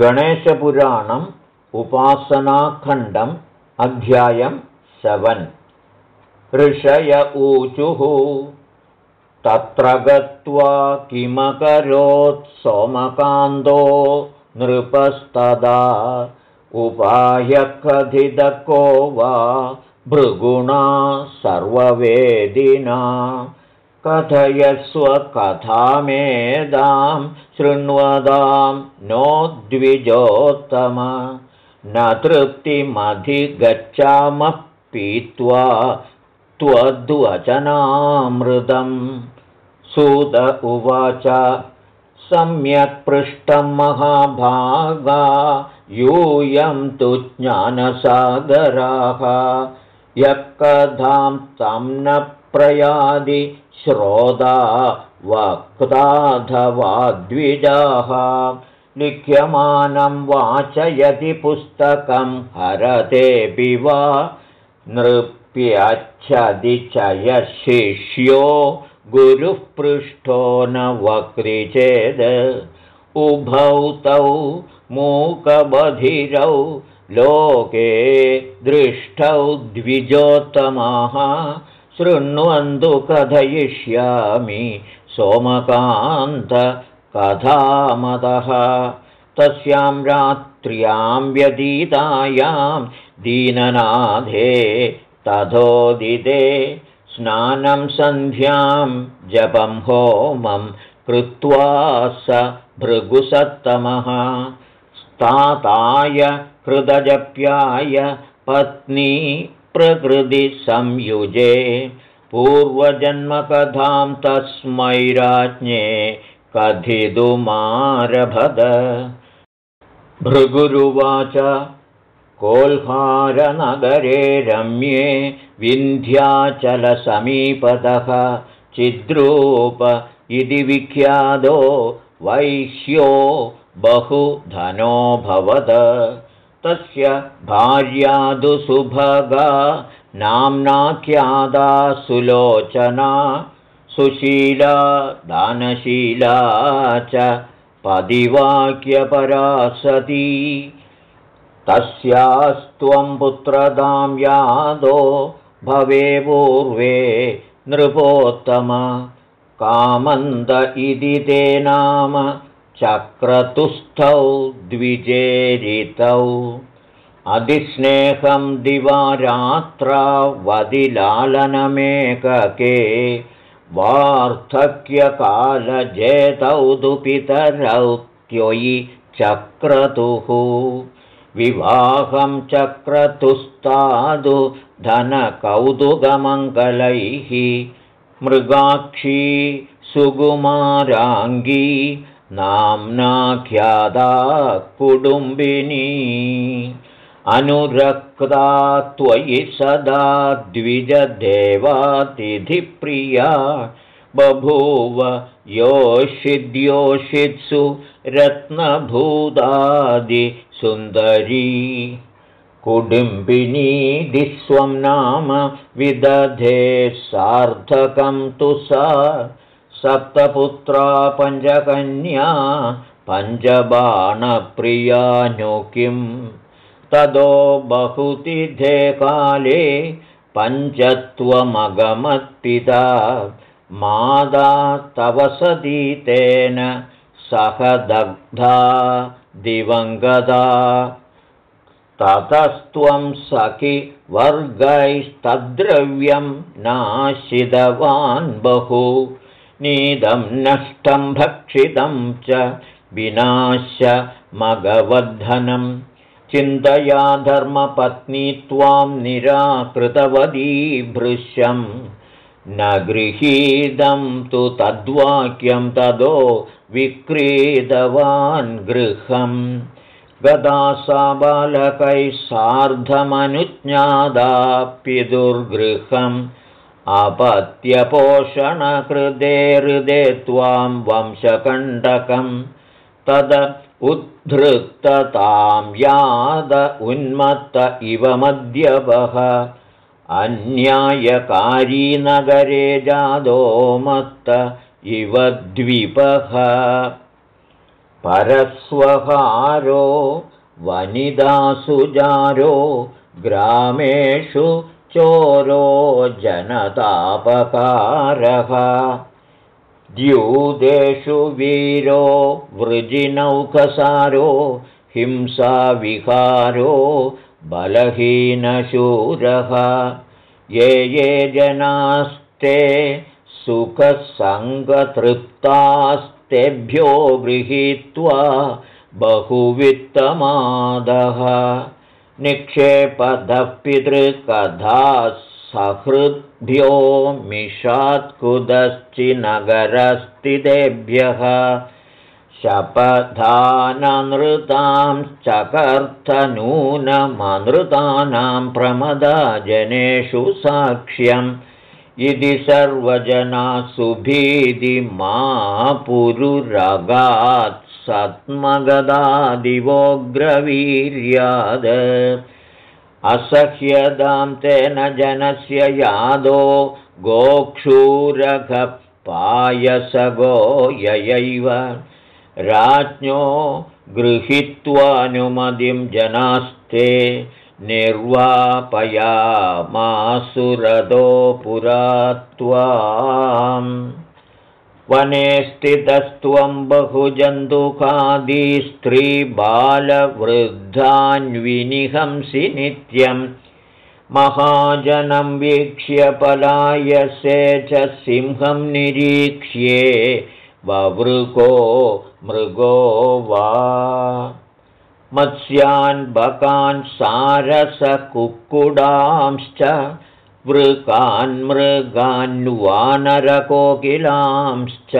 गणेशपुराणम् उपासनाखण्डम् अध्यायं सवन्। ऋषय ऊचुः तत्र गत्वा किमकरोत्सोमकान्दो नृपस्तदा उपायकथितको वा भृगुणा सर्ववेदिना कथयस्वकथामेदां शृण्वदां नो द्विजोत्तम। न तृप्तिमधिगच्छामः पीत्वा त्वद्वचनामृतम्। सुत उवाच सम्यक् पृष्टं महाभागा यूयं तु ज्ञानसागराः। यः कथां तं न प्रयादि श्रोता वक्ताधवा द्विजाः लिख्यमानं वाचयति पुस्तकं हरतेऽपि वा नृप्यच्छदि च यः शिष्यो गुरुः पृष्ठो न वक्रि चेद् उभौ तौ मूकबधिरौ लोके दृष्टौ द्विजोत्तमाः शृण्वन्तु कथयिष्यामि सोमकान्तकथामतः तस्यां रात्र्यां व्यतीतायां दीननाथे तथोदिते स्नानं सन्ध्यां जपं होमं कृत्वा स भृगुसत्तमः। स्ताताय हृदजप्याय पत्नी प्रकृतिसंयुजे पूर्वजन्मकथां तस्मै राज्ञे कथितुमारभद भृगुरुवाच कोल्हारनगरे रम्ये विन्ध्याचलसमीपतः चिद्रूप इति विख्यातो वैश्यो बहुधनोऽभवद तस्य भार्यादुसुभगा नाम्नाख्यादा सुलोचना सुशीला दानशीला च पदिवाक्यपरा सती तस्यास्त्वं पुत्रदां यादो भवे पूर्वे नृपोत्तम कामन्द इति ते नाम चक्रतुस्थौ द्विजेरितौ। अधिस्नेहं दिवारात्रावधिलालनमेकके वार्धक्यकालजेतौ तु पितरौ त्वयि चक्रतुः। विवाहं चक्रतुस्तादु धनकौतुकमङ्गलैः। मृगाक्षी सुकुमाराङ्गी नाम्नाख्यादा कुटुम्बिनी अनुरक्ता त्वयि सदा द्विजदेवातिथिप्रिया बभूव योषिद्योषित्सु रत्नभूतादिसुन्दरी कुटुम्बिनीदिस्वं नाम विदधे सार्थकं तु सा सप्तपुत्रा पञ्चकन्या पञ्चबाणप्रियानुकिं ततो बहुतिथे काले पञ्चत्वमगमत्पिता। मादा तव सदीतेन सह दग्धा दिवङ्गदा। ततस्त्वं सखि वर्गैस्तद्रव्यं नाशितवान् बहु नीदं नष्टं भक्षितं च विनाश्य मगवद्धनं। चिन्तया धर्मपत्नी त्वां निराकृतवती भृश्यं न गृहीतं तु तद्वाक्यं तदो विक्रीतवान् गृहम् गदा सा बालकैः सार्धमनुज्ञादाप्यदुर्गृहम् अपत्यपोषणकृते हृदे त्वां वंशकण्डकं तद उद्धृततां याद उन्मत्त इव मद्यपः अन्यायकारीनगरे जादो मत्त इव द्विपः। परस्वहारो वनिदासुजारो ग्रामेषु चोरो जनतापकारः। द्यूतेषु वीरो वृजिनौकसारो हिंसाविहारो बलहीनशूरः। ये ये जनास्ते सुखसङ्गतृप्तास्तेभ्यो गृहीत्वा बहुवित्तमादः निक्षेपधः पितृकथाः सहृद्भ्यो मिषात्कुदश्चिनगरस्थितेभ्यः शपथाननृतांश्चकर्थनूनमनृतानां प्रमदा जनेषु साक्ष्यम् इति सर्वजना सुभीति मा पुरुरगात् सत्मगदादिवोग्रवीर्याद असह्यदां तेन जनस्य यादो गोक्षूरघपायसगो ययैव। राज्ञो गृहीत्वानुमतिं जनास्ते निर्वापयामासुरदो पुरा त्वाम् वने स्थितस्त्वं बहुजन्तुकादि स्त्रीबालवृद्धान्विनिहंसि नित्यं महाजनं वीक्ष्य पलायसे च सिंहं निरीक्ष्ये ववृको मृगो वा। मत्स्यान् बकान् सारसकुक्कुडांश्च वृकान्मृगान्वानरकोकिलांश्च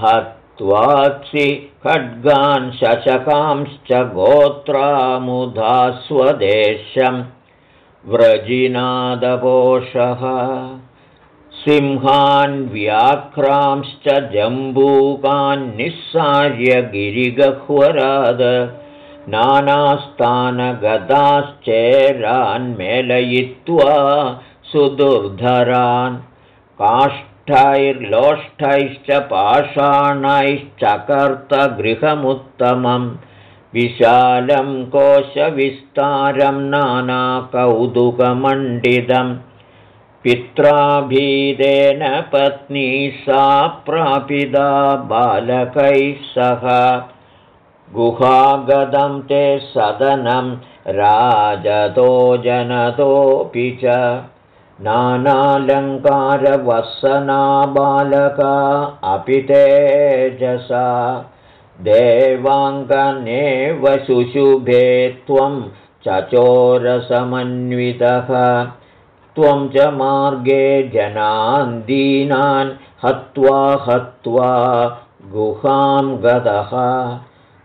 हत्वात्सि खड्गान् शशकांश्च गोत्रामुधा स्वदेशं व्रजिनादपोषः सिंहान् व्याघ्रांश्च जम्बूकान्निस्सार्य गिरिगह्वराद नानास्तानगताश्चेरान्मेलयित्वा सुदुर्धरान् काष्ठैर्लोष्ठैश्च पाषाणैश्चकर्तगृहमुत्तमं विशालं कोशविस्तारं नानाकौतुकमण्डितं। पित्राभीदेन पत्नी सा प्रापिता बालकैः सह गुहागदं ते सदनं राजतो जनतोऽपि च। नानालङ्कारवसना बालका अपि तेजसा। देवाङ्गनेव शुशुभे त्वं चचोरसमन्वितः। त्वं च मार्गे जनान् दीनान् हत्वा हत्वा गुहां गतः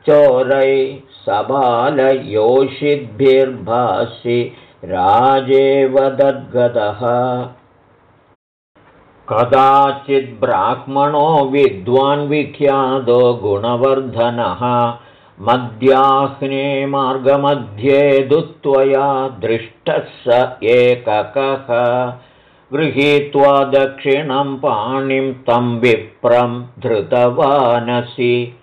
चोरै सबालयोषिद्भिर्भासि राजेव दद्गतः कदाचिद्ब्राह्मणो विद्वान् विख्यातो गुणवर्धनः मध्याह्ने मार्गमध्ये दुत्वया दृष्टः स एककः। गृहीत्वा दक्षिणं पाणिं तं विप्रं धृतवानसि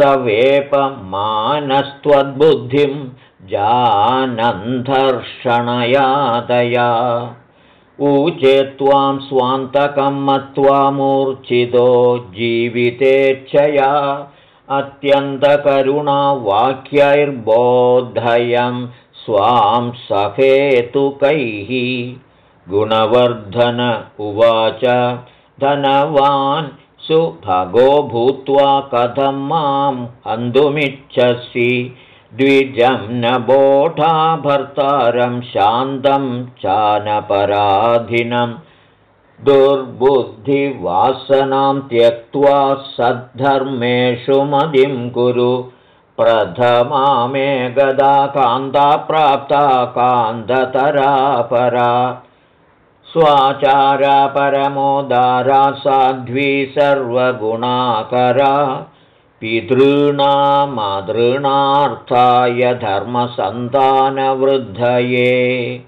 स वेपमानस्त्वद्बुद्धिं जानन्धर्षणयादया। ऊचे त्वां स्वान्तकं मत्वा मूर्च्छितो जीवितेच्छया अत्यन्तकरुणावाक्यैर्बोधयं स्वां सहेतुकैः। गुणवर्धन उवाच धनवान् सुभगो भूत्वा कथं मां हन्तुमिच्छसि। द्विजं न बोढा भर्तारं शान्तं चानपराधिनं। दुर्बुद्धिवासनां त्यक्त्वा सद्धर्मेषु मदिं कुरु। प्रथमा मे गदा कान्ता प्राप्ता कान्ततरापरा स्वाचारा परमोदारा साध्वी सर्वगुणाकरा। पितॄणामातॄणार्थाय धर्मसन्तानवृद्धये।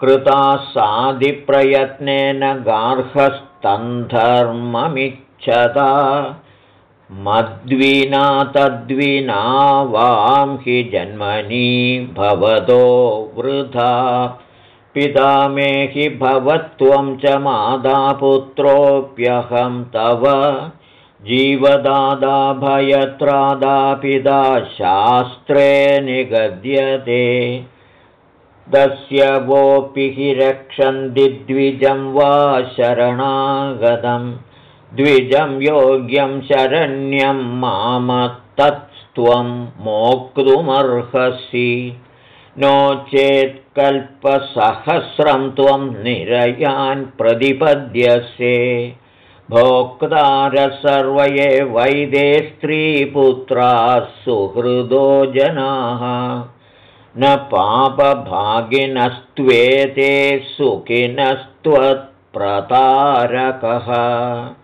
कृता साधिप्रयत्नेन गार्हस्तन्धर्ममिच्छता मद्विना तद्विना वां हि जन्मनि भवतो वृथा पिता मे हि भवत्वं च मातापुत्रोऽप्यहं तव। जीवदादाभयत्रादापिता शास्त्रे निगद्यते। दस्य वोऽपि हि रक्षन्ति द्विजं वा शरणागतं द्विजं योग्यं शरण्यं मामत्तत्त्वं मोक्तुमर्हसि। नो चेत् कल्पसहस्रं त्वं निरयान् प्रतिपद्यसे। भोक्तार सर्वये वैदे स्त्रीपुत्राः सुहृदो जनाः। न पापभागिनस्त्वेते सुखिनस्त्वत्प्रतारकः।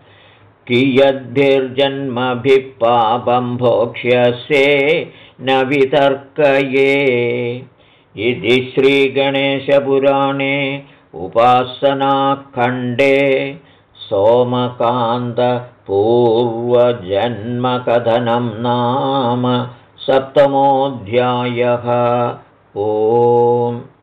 कियद्भिर्जन्मभिः पापं भोक्ष्यसे न वितर्कये इति श्रीगणेशपुराणे उपासनाखण्डे सोमकान्तपूर्वजन्मकथनं नाम सप्तमोऽध्यायः। ओम्